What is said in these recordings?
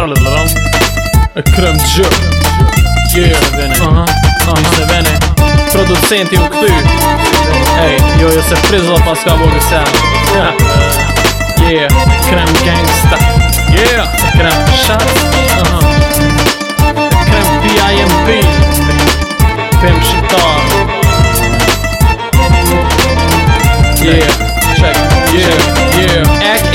trallelallan. Crème de Yeah vene. Aha. Aha. vene. Producent i oktu. Ej, jag gör sig frizzla Pascal Bogusan. Yeah. Krem gangsta. Yeah. Krem chat. Aha. Crème PIMP. Fem shitar. Yeah.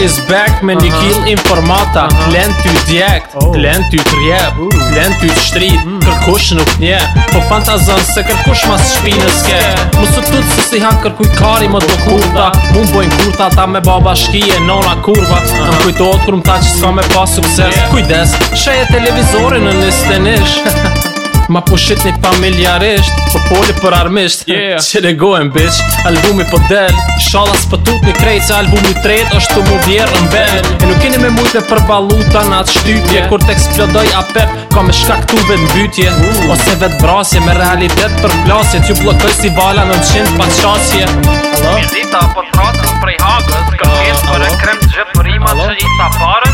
is back me një kill informata Klen ty djekt, klen oh. ty trjep, uh. klen ty shtrit mm. Kërkush nuk nje, po fantazon se kërkush mas shpi në ske Musë të tutë se si han kërkuj kari më do kurta më bojnë kurta ta me baba shki nona kurva Në më kujtojt kur më ta që s'ka me pas sukses Kujdes, sheje televizorin në nistenish Ma po shit një familjaresht Po poli për armisht yeah. Qe regojmë bitch Albumi po del Shalas për po tut një krejt Se albumi tret është të mu vjerë në E nuk keni me mujtë për valuta në atë shtytje yeah. Kur t'eksplodoj eksplodoj a pep Ka me shka këtu vetë në bytje uh. Ose vetë vrasje me realitet për plasje T'ju blokoj si vala në në qimë për qasje Hello? Hello? Hello? Hello? Hello? Hello? Hello? Hello? Hello? Hello? Hello? Hello? Hello? që i Hello?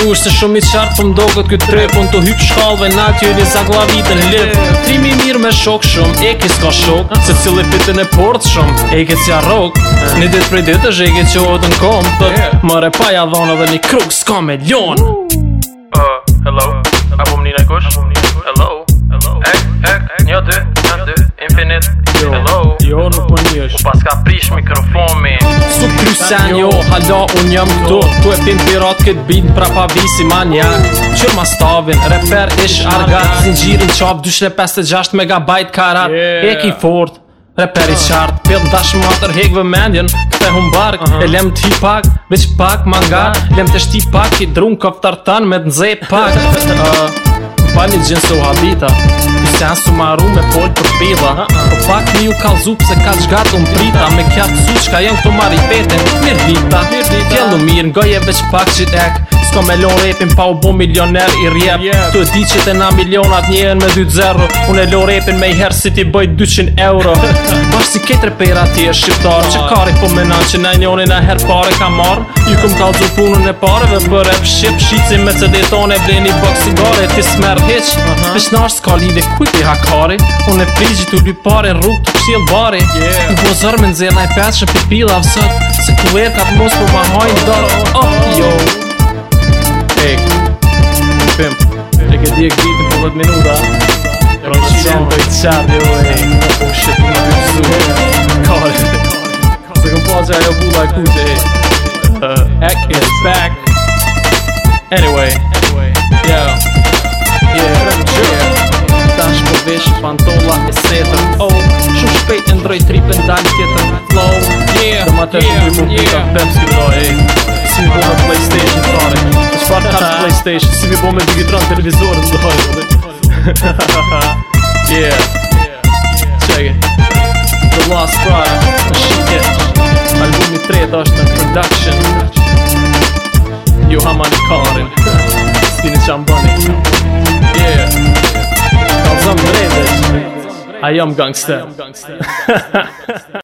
Ju është shumë i qartë për mdogët këtë trep Unë të hyp shkallëve na t'ju një zaglavitën lip Trimi mirë me shok shumë, e ke s'ka shokë Se cilë e pitën e portë shumë, e ke ja rok Në ditë prej ditë është e ke qohët në komë Mëre pa ja dhonë dhe një kruk s'ka me ljonë Uh, hello? pas ka prish mikrofonin Su krysen jo, hala un jam këtu Tu e pin pirat kët bin pra pa visi manjak Qër ma stavin, reper ish argat gjirin qap, 256 MB karat yeah. Eki fort, reper i qart Pjell dash më atër hek vë mendjen Këte hum bark, uh -huh. e lem t'hi pak Vesh pak manga, lem t'esh ti pak Ki drun këftar tan me t'nzej pak uh, Pa një se u habita ka su me fol për pila Po pak një u kalzu se ka të shgatë unë prita Me kja të su qka janë këto maritete Mirë dita Kjellu mirë në gojeve që pak qit ek Sko me lon repin pa u bo milioner i rjep Tu e di që të na milionat njën me 2 të Unë e lon repin me i herë si ti bëjt 200 euro Bash si ketre pera ti e shqiptar Që kari po menan që na njoni na herë pare ka marr Ju këm ka dhu punën e pare dhe për e pëshqip Shqici me cd deton e bleni bëk sigare Ti smer heq uh -huh. Vesh nash s'ka lide kuj për hakari Unë e prigjit u dy pare rrug t'u pësil bari yeah. Në bozër me nëzirna i pesh pipila vësët Se ku e mos po ma hajnë dërë Oh, yo Dje gritë për vëtë minuta Rëmësion pra, për i qatë jo e Në po shë për në të su Kallë Se këm pasë ajo bu la kute Ek uh, is back Anyway Yo Yeah Dash për po vish pantolla e setër Oh Shumë shpejt e ndroj tripën dalë tjetër Flow Yeah Dëma të shumë i mund të të të të të si mi bo Playstation tare E Playstation Si mi bo me Digitron televizorën dhe Yeah The Last Cry Shit yeah Albumi 3 është në production Jo hama një karin Ski një qam bani Yeah Kalzëm brendesh I gangster.